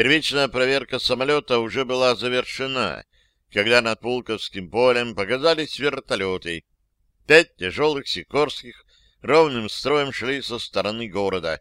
Первичная проверка самолета уже была завершена, когда над Пулковским полем показались вертолеты. Пять тяжелых сикорских ровным строем шли со стороны города.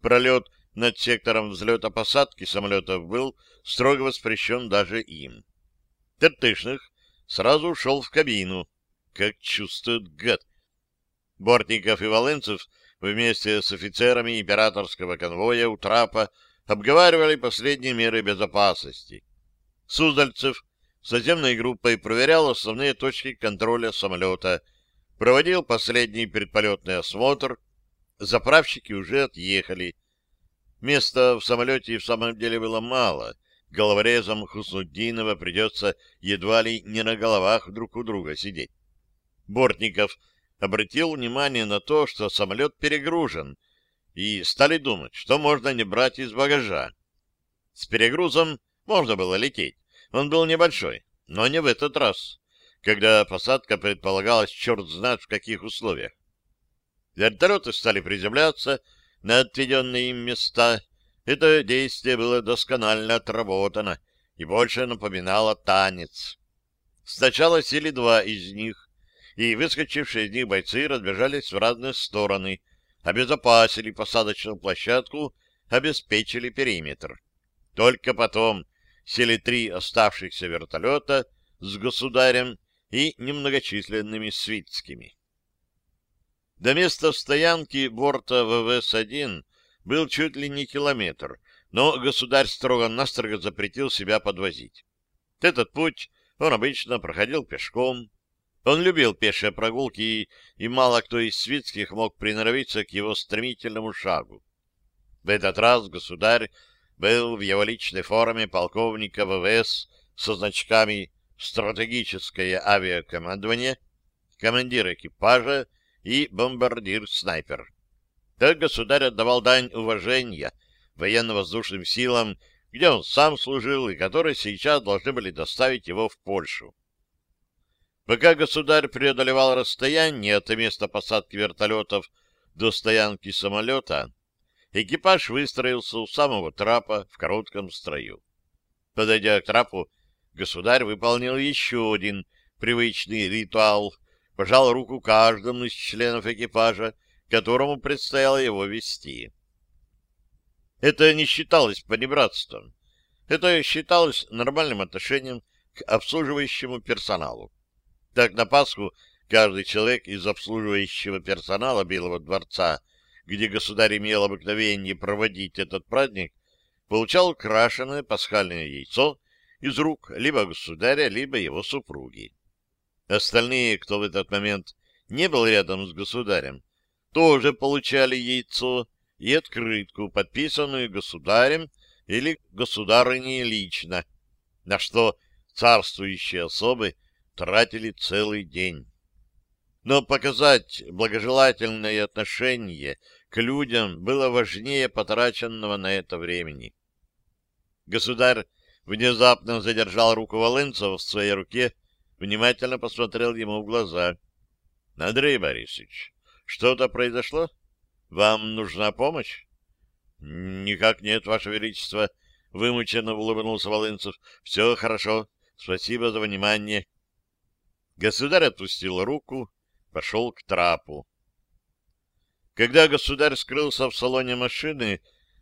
Пролет над сектором взлета-посадки самолетов был строго воспрещен даже им. Тертышных сразу ушел в кабину. Как чувствует гад. Бортников и Валенцев вместе с офицерами императорского конвоя у трапа обговаривали последние меры безопасности. Суздальцев с наземной группой проверял основные точки контроля самолета, проводил последний предполетный осмотр, заправщики уже отъехали. Места в самолете в самом деле было мало, головорезам Хуснуддинова придется едва ли не на головах друг у друга сидеть. Бортников обратил внимание на то, что самолет перегружен, и стали думать, что можно не брать из багажа. С перегрузом можно было лететь, он был небольшой, но не в этот раз, когда посадка предполагалась черт знает в каких условиях. Вертолеты стали приземляться на отведенные им места. Это действие было досконально отработано и больше напоминало танец. Сначала сели два из них, и выскочившие из них бойцы разбежались в разные стороны, обезопасили посадочную площадку, обеспечили периметр. Только потом сели три оставшихся вертолета с государем и немногочисленными свитскими. До места стоянки борта ВВС-1 был чуть ли не километр, но государь строго-настрого запретил себя подвозить. Этот путь он обычно проходил пешком, он любил пешие прогулки, и, и мало кто из свитских мог приноровиться к его стремительному шагу. В этот раз государь был в его личной форме полковника ВВС со значками «Стратегическое авиакомандование», командир экипажа и бомбардир-снайпер. Так государь отдавал дань уважения военно-воздушным силам, где он сам служил и которые сейчас должны были доставить его в Польшу. Пока государь преодолевал расстояние от места посадки вертолетов до стоянки самолета, экипаж выстроился у самого трапа в коротком строю. Подойдя к трапу, государь выполнил еще один привычный ритуал, пожал руку каждому из членов экипажа, которому предстояло его вести. Это не считалось понебратством. Это считалось нормальным отношением к обслуживающему персоналу. Так на Пасху каждый человек из обслуживающего персонала Белого дворца, где государь имел обыкновение проводить этот праздник, получал крашеное пасхальное яйцо из рук либо государя, либо его супруги. Остальные, кто в этот момент не был рядом с государем, тоже получали яйцо и открытку, подписанную государем или государыней лично, на что царствующие особы тратили целый день. Но показать благожелательное отношение к людям было важнее потраченного на это времени. Государь внезапно задержал руку Волынцева в своей руке, внимательно посмотрел ему в глаза. — Андрей Борисович, что-то произошло? Вам нужна помощь? — Никак нет, Ваше Величество, — вымученно улыбнулся Волынцев. — Все хорошо. Спасибо за внимание. Государь отпустил руку, пошел к трапу. Когда государь скрылся в салоне машины,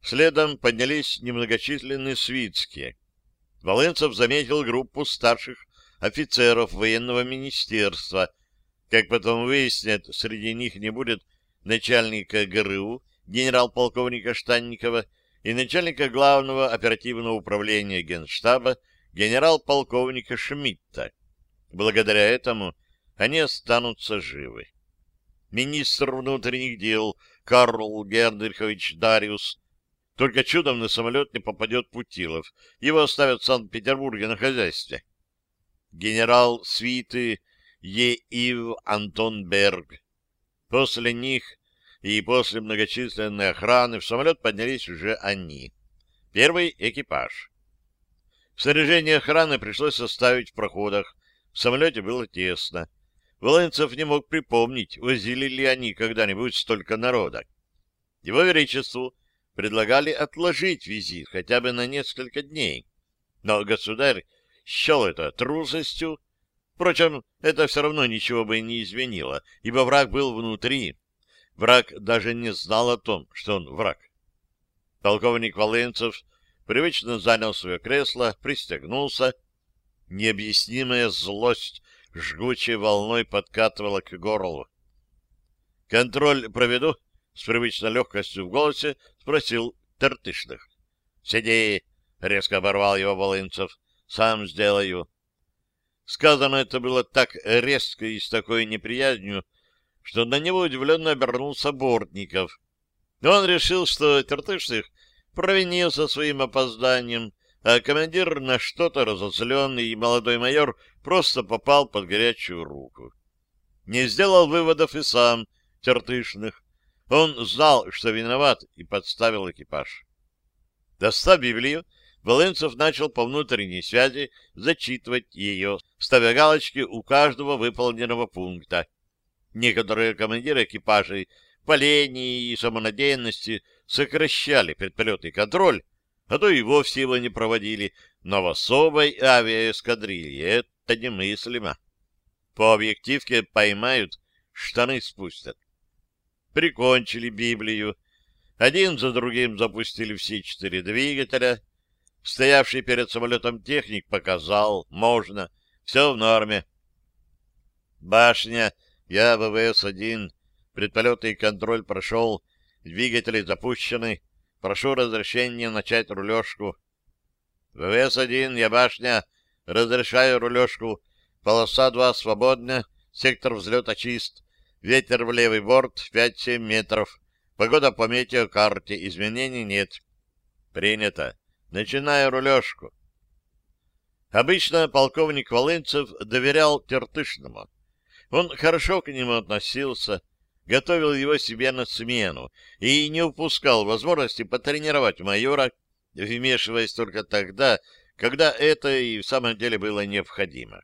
следом поднялись немногочисленные свитские. Волынцев заметил группу старших офицеров военного министерства. Как потом выяснят, среди них не будет начальника ГРУ, генерал-полковника Штанникова, и начальника главного оперативного управления Генштаба, генерал-полковника Шмидта. Благодаря этому они останутся живы. Министр внутренних дел Карл Генрихович Дариус только чудом на самолет не попадет Путилов. Его оставят в Санкт-Петербурге на хозяйстве. Генерал свиты Е.Ив Антон Берг. После них и после многочисленной охраны в самолет поднялись уже они. Первый экипаж. Снаряжение охраны пришлось оставить в проходах, в самолете было тесно. Волынцев не мог припомнить, возили ли они когда-нибудь столько народа. Его Величеству предлагали отложить визит хотя бы на несколько дней. Но государь счел это трусостью. Впрочем, это все равно ничего бы не изменило, ибо враг был внутри. Враг даже не знал о том, что он враг. Полковник Волынцев привычно занял свое кресло, пристегнулся. Необъяснимая злость жгучей волной подкатывала к горлу. «Контроль проведу?» — с привычной легкостью в голосе спросил Тертышных. «Сиди!» — резко оборвал его Волынцев. «Сам сделаю». Сказано это было так резко и с такой неприязнью, что на него удивленно обернулся Бортников. Он решил, что Тертышных провинился своим опозданием, а командир на что-то разозленный, и молодой майор просто попал под горячую руку. Не сделал выводов и сам Тертышных. Он знал, что виноват, и подставил экипаж. Достав Библию, Волынцев начал по внутренней связи зачитывать ее, ставя галочки у каждого выполненного пункта. Некоторые командиры экипажей по лени и самонадеянности сокращали предполетный контроль, а то и вовсе его не проводили, но в особой авиаэскадрилье это немыслимо. По объективке поймают, штаны спустят. Прикончили Библию. Один за другим запустили все четыре двигателя. Стоявший перед самолетом техник показал, можно, все в норме. Башня, я ВВС-1, предполетный контроль прошел, двигатели запущены, прошу разрешения начать рулежку. ВВС-1, я башня, разрешаю рулежку, полоса 2 свободна, сектор взлета чист, ветер в левый борт 5-7 метров, погода по метеокарте, изменений нет. Принято. Начинаю рулежку. Обычно полковник Волынцев доверял Тертышному. Он хорошо к нему относился, готовил его себе на смену и не упускал возможности потренировать майора, вмешиваясь только тогда, когда это и в самом деле было необходимо.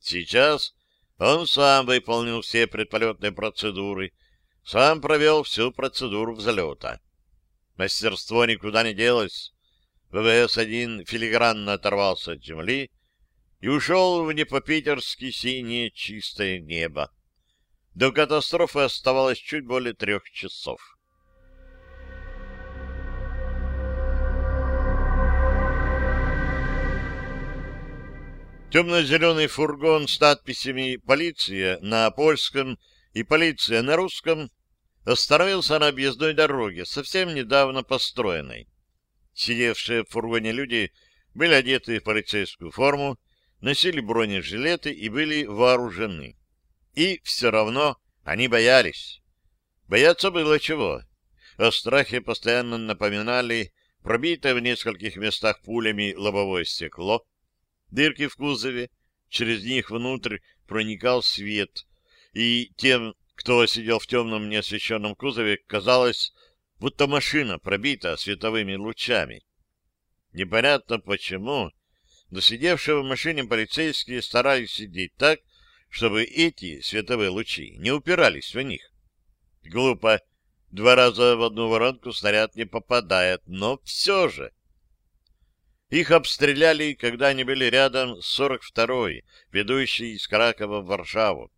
Сейчас он сам выполнил все предполетные процедуры, сам провел всю процедуру взлета. Мастерство никуда не делось. ВВС-1 филигранно оторвался от земли и ушел в непопитерски синее чистое небо. До катастрофы оставалось чуть более трех часов. Темно-зеленый фургон с надписями «Полиция» на польском и «Полиция» на русском остановился на объездной дороге, совсем недавно построенной. Сидевшие в фургоне люди были одеты в полицейскую форму, носили бронежилеты и были вооружены. И все равно они боялись. Бояться было чего. О страхе постоянно напоминали пробитое в нескольких местах пулями лобовое стекло, дырки в кузове, через них внутрь проникал свет, и тем, кто сидел в темном неосвещенном кузове, казалось, будто машина пробита световыми лучами. Непонятно почему, но сидевшие в машине полицейские старались сидеть так, чтобы эти световые лучи не упирались в них. Глупо. Два раза в одну воронку снаряд не попадает, но все же. Их обстреляли, когда они были рядом с 42-й, ведущей из Кракова в Варшаву.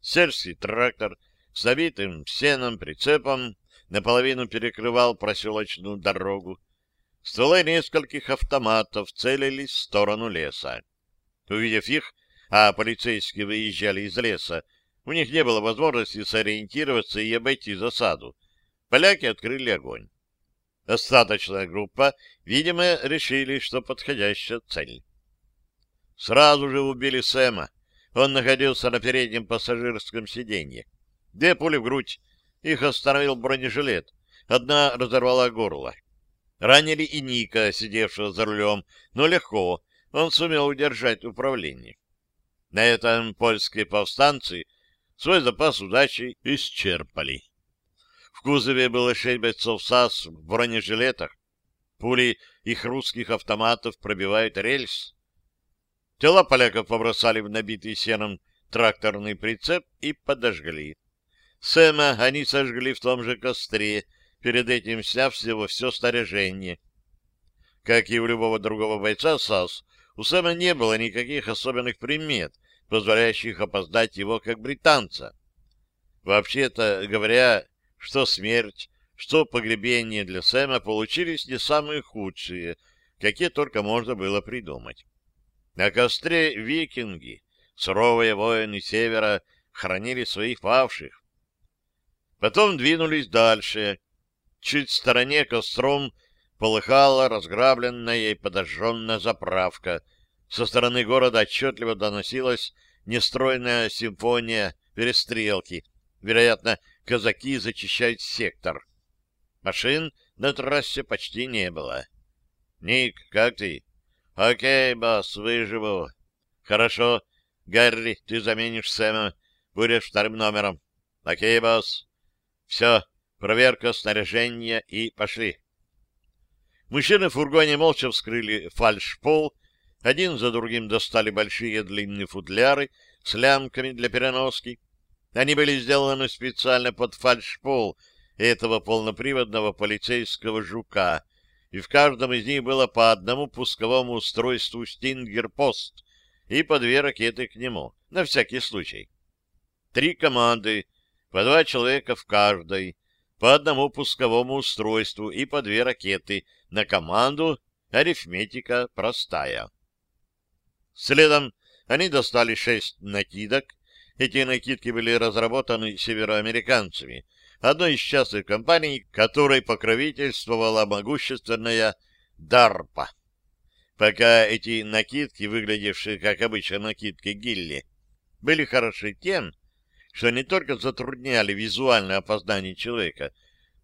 Сельский трактор с набитым сеном прицепом наполовину перекрывал проселочную дорогу. Стволы нескольких автоматов целились в сторону леса. Увидев их, а полицейские выезжали из леса, у них не было возможности сориентироваться и обойти засаду. Поляки открыли огонь. Остаточная группа, видимо, решили, что подходящая цель. Сразу же убили Сэма. Он находился на переднем пассажирском сиденье. Две пули в грудь, их остановил бронежилет. Одна разорвала горло. Ранили и Ника, сидевшего за рулем, но легко. Он сумел удержать управление. На этом польские повстанцы свой запас удачи исчерпали. В кузове было шесть бойцов САС в бронежилетах. Пули их русских автоматов пробивают рельс. Тела поляков побросали в набитый сеном тракторный прицеп и подожгли. Сэма они сожгли в том же костре, перед этим сняв с него все снаряжение. Как и у любого другого бойца САС, у Сэма не было никаких особенных примет, позволяющих опоздать его как британца. Вообще-то говоря, что смерть, что погребение для Сэма получились не самые худшие, какие только можно было придумать. На костре викинги, суровые воины севера, хранили своих павших. Потом двинулись дальше. Чуть в стороне костром полыхала разграбленная и подожженная заправка. Со стороны города отчетливо доносилась нестройная симфония перестрелки. Вероятно, казаки зачищают сектор. Машин на трассе почти не было. — Ник, как ты? — Окей, босс, выживу. — Хорошо. Гарри, ты заменишь Сэма. Будешь вторым номером. — Окей, босс. — Все, проверка снаряжения и пошли. Мужчины в фургоне молча вскрыли фальшпол, один за другим достали большие длинные футляры с лямками для переноски. Они были сделаны специально под фальшпол этого полноприводного полицейского жука, и в каждом из них было по одному пусковому устройству «Стингер-пост» и по две ракеты к нему, на всякий случай. Три команды, по два человека в каждой, по одному пусковому устройству и по две ракеты на команду, арифметика простая. Следом они достали шесть накидок. Эти накидки были разработаны североамериканцами, одной из частных компаний, которой покровительствовала могущественная DARPA. Пока эти накидки, выглядевшие как обычно накидки Гилли, были хороши тем, что не только затрудняли визуальное опознание человека,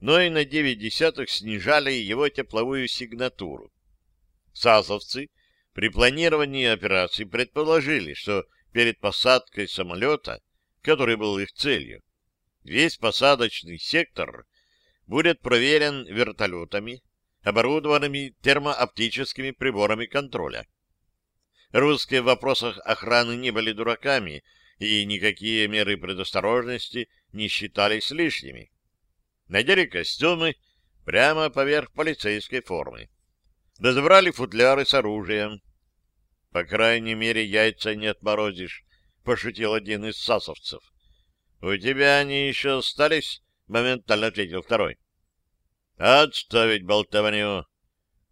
но и на 9 десятых снижали его тепловую сигнатуру. САСовцы при планировании операции предположили, что перед посадкой самолета, который был их целью, весь посадочный сектор будет проверен вертолетами, оборудованными термооптическими приборами контроля. Русские в вопросах охраны не были дураками, и никакие меры предосторожности не считались лишними. Надели костюмы прямо поверх полицейской формы. Разобрали футляры с оружием. — По крайней мере, яйца не отморозишь, — пошутил один из сасовцев. — У тебя они еще остались? — моментально ответил второй. — Отставить болтовню.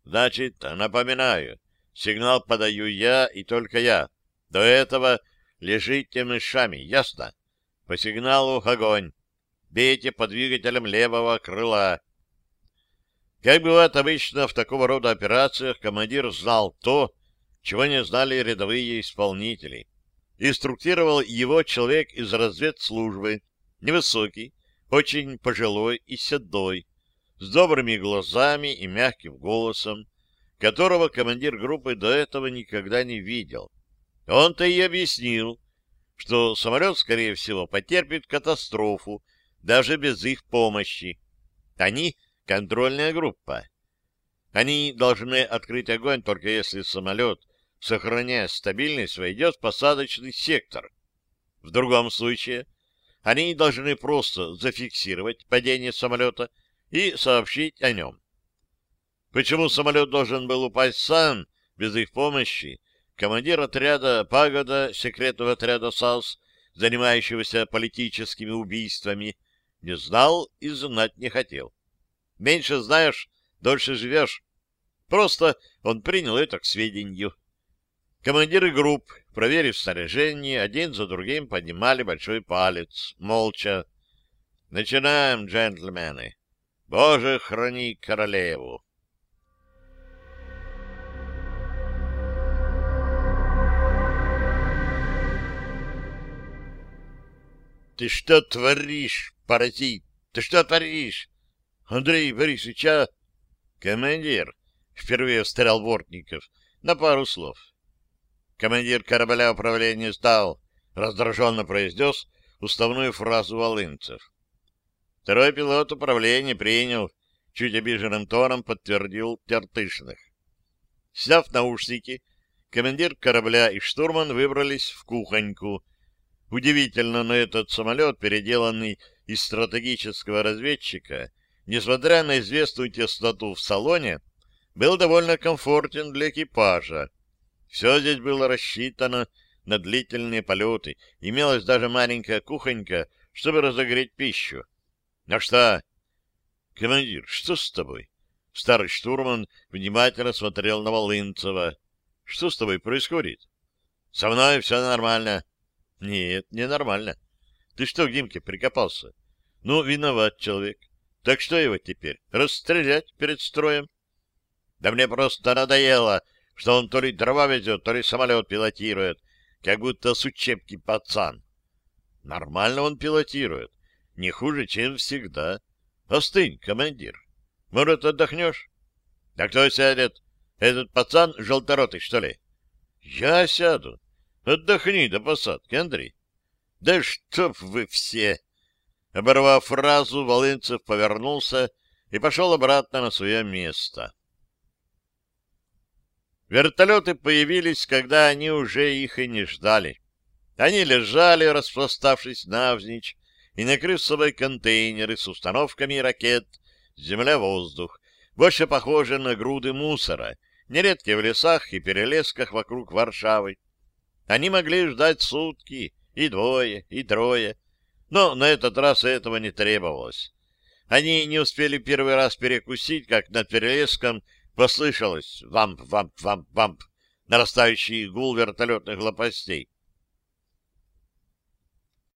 Значит, напоминаю, сигнал подаю я и только я. До этого лежите мышами, ясно? По сигналу огонь. Бейте по двигателям левого крыла. Как бывает обычно в такого рода операциях, командир знал то, чего не знали рядовые исполнители. Инструктировал его человек из разведслужбы, невысокий, очень пожилой и седой, с добрыми глазами и мягким голосом, которого командир группы до этого никогда не видел. Он-то и объяснил, что самолет, скорее всего, потерпит катастрофу даже без их помощи. Они — контрольная группа. Они должны открыть огонь только если самолет сохраняя стабильность, войдет в посадочный сектор. В другом случае они должны просто зафиксировать падение самолета и сообщить о нем. Почему самолет должен был упасть сам, без их помощи, командир отряда «Пагода» секретного отряда САС, занимающегося политическими убийствами, не знал и знать не хотел. Меньше знаешь, дольше живешь. Просто он принял это к сведению. Командиры групп, проверив снаряжение, один за другим поднимали большой палец, молча. Начинаем, джентльмены. Боже, храни королеву! Ты что творишь, паразит? Ты что творишь? Андрей Борисович, а... Командир, впервые встрял Бортников, на пару слов. Командир корабля управления стал, раздраженно произнес уставную фразу Волынцев. Второй пилот управления принял, чуть обиженным тоном подтвердил Тертышных. Сняв наушники, командир корабля и штурман выбрались в кухоньку. Удивительно, но этот самолет, переделанный из стратегического разведчика, несмотря на известную тесноту в салоне, был довольно комфортен для экипажа. Все здесь было рассчитано на длительные полеты, имелась даже маленькая кухонька, чтобы разогреть пищу. — Ну что? — Командир, что с тобой? Старый штурман внимательно смотрел на Волынцева. — Что с тобой происходит? — Со мной все нормально. — Нет, не нормально. Ты что к Димке прикопался? — Ну, виноват человек. Так что его теперь? Расстрелять перед строем? — Да мне просто надоело, что он то ли дрова везет, то ли самолет пилотирует, как будто с учебки пацан. Нормально он пилотирует, не хуже, чем всегда. Остынь, командир. Может, отдохнешь? Да кто сядет? Этот пацан желторотый, что ли? Я сяду. Отдохни до посадки, Андрей. Да чтоб вы все! Оборвав фразу, Волынцев повернулся и пошел обратно на свое место. Вертолеты появились, когда они уже их и не ждали. Они лежали, распластавшись навзничь, и накрыв собой контейнеры с установками ракет «Земля-воздух», больше похожие на груды мусора, нередки в лесах и перелесках вокруг Варшавы. Они могли ждать сутки, и двое, и трое, но на этот раз этого не требовалось. Они не успели первый раз перекусить, как над перелеском послышалось вамп-вамп-вамп-вамп, нарастающий гул вертолетных лопастей.